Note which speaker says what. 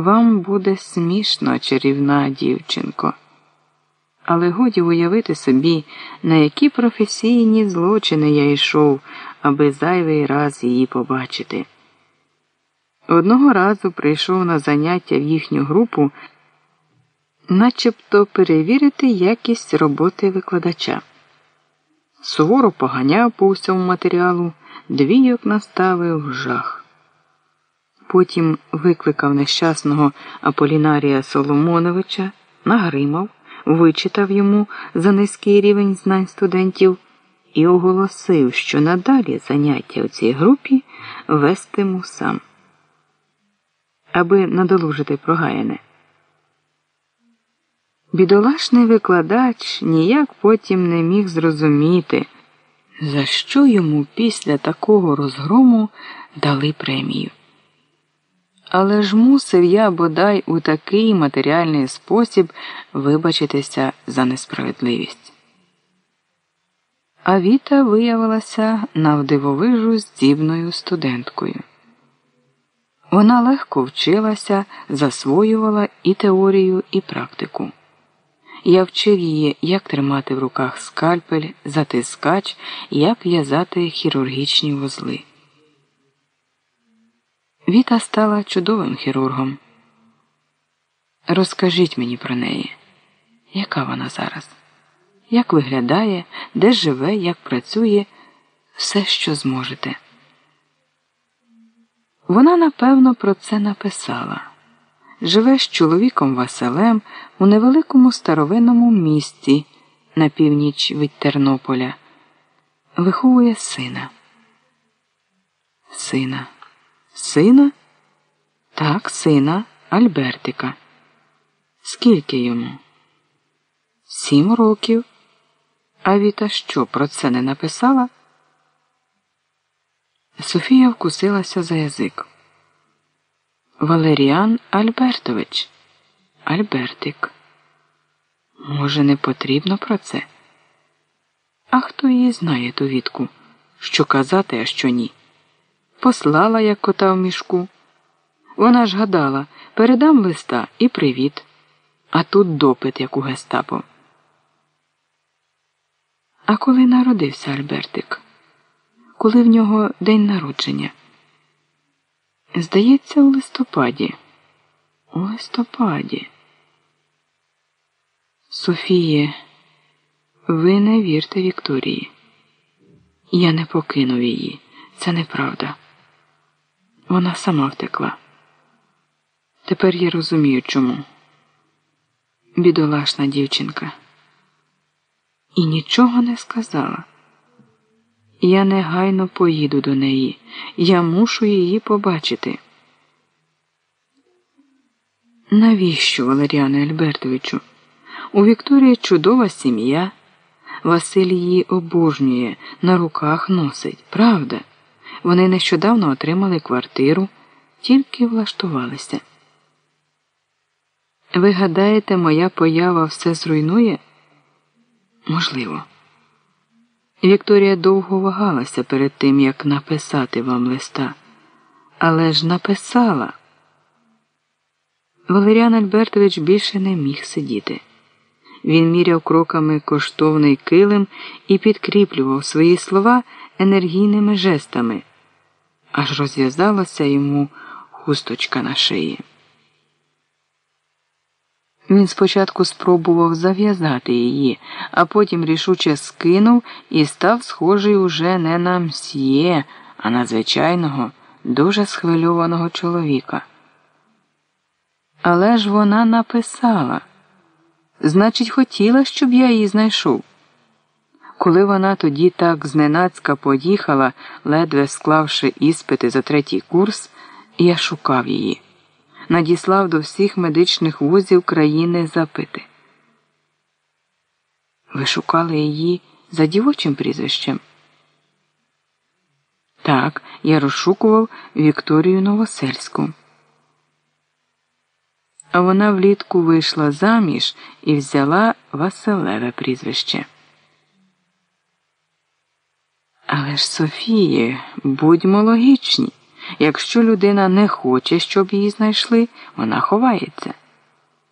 Speaker 1: Вам буде смішно, чарівна дівчинко. Але годі уявити собі, на які професійні злочини я йшов, аби зайвий раз її побачити. Одного разу прийшов на заняття в їхню групу, начебто перевірити якість роботи викладача. Суворо поганяв по всьому матеріалу, двійок наставив жах. Потім викликав нещасного Аполінарія Соломоновича, нагримав, вичитав йому за низький рівень знань студентів і оголосив, що надалі заняття у цій групі вестиму сам, аби надолужити прогаяне. Бідолашний викладач ніяк потім не міг зрозуміти, за що йому після такого розгрому дали премію. Але ж мусив я бодай у такий матеріальний спосіб вибачитися за несправедливість. А Віта виявилася навдивовижу здібною студенткою. Вона легко вчилася, засвоювала і теорію, і практику. Я вчив її, як тримати в руках скальпель, затискач, як в'язати хірургічні вузли. Віта стала чудовим хірургом. Розкажіть мені про неї, яка вона зараз, як виглядає, де живе, як працює, все, що зможете. Вона напевно про це написала. Живе з чоловіком Василем у невеликому старовинному місті на північ від Тернополя. Виховує сина. Сина. Сина? Так, сина Альбертика. Скільки йому? Сім років. А Віта що про це не написала? Софія вкусилася за язик. Валеріан Альбертович. Альбертик. Може, не потрібно про це? А хто її знає ту Вітку? Що казати, а що ні? Послала, як кота в мішку. Вона ж гадала, передам листа і привіт. А тут допит, як у гестапо. А коли народився Альбертик? Коли в нього день народження? Здається, у листопаді. У листопаді. Софіє, ви не вірте Вікторії. Я не покинув її. Це неправда. Вона сама втекла. Тепер я розумію, чому. Бідолашна дівчинка. І нічого не сказала. Я негайно поїду до неї. Я мушу її побачити. Навіщо, Валеріане Альбертовичу? У Вікторії чудова сім'я. Василь її обожнює, на руках носить. Правда? Вони нещодавно отримали квартиру, тільки влаштувалися. Ви гадаєте, моя поява все зруйнує? Можливо. Вікторія довго вагалася перед тим, як написати вам листа, але ж написала. Валеріан Альбертович більше не міг сидіти. Він міряв кроками коштовний килим і підкріплював свої слова енергійними жестами, аж розв'язалася йому хусточка на шиї. Він спочатку спробував зав'язати її, а потім рішуче скинув і став схожий уже не на мсьє, а на звичайного, дуже схвильованого чоловіка. Але ж вона написала значить, хотіла, щоб я її знайшов. Коли вона тоді так зненацька поїхала, ледве склавши іспити за третій курс, я шукав її надіслав до всіх медичних вузів країни запити. Ви шукали її за дівочим прізвищем? Так, я розшукував Вікторію Новосельську. А вона влітку вийшла заміж і взяла Василеве прізвище. Але ж Софії, будьмо логічні. Якщо людина не хоче, щоб її знайшли, вона ховається.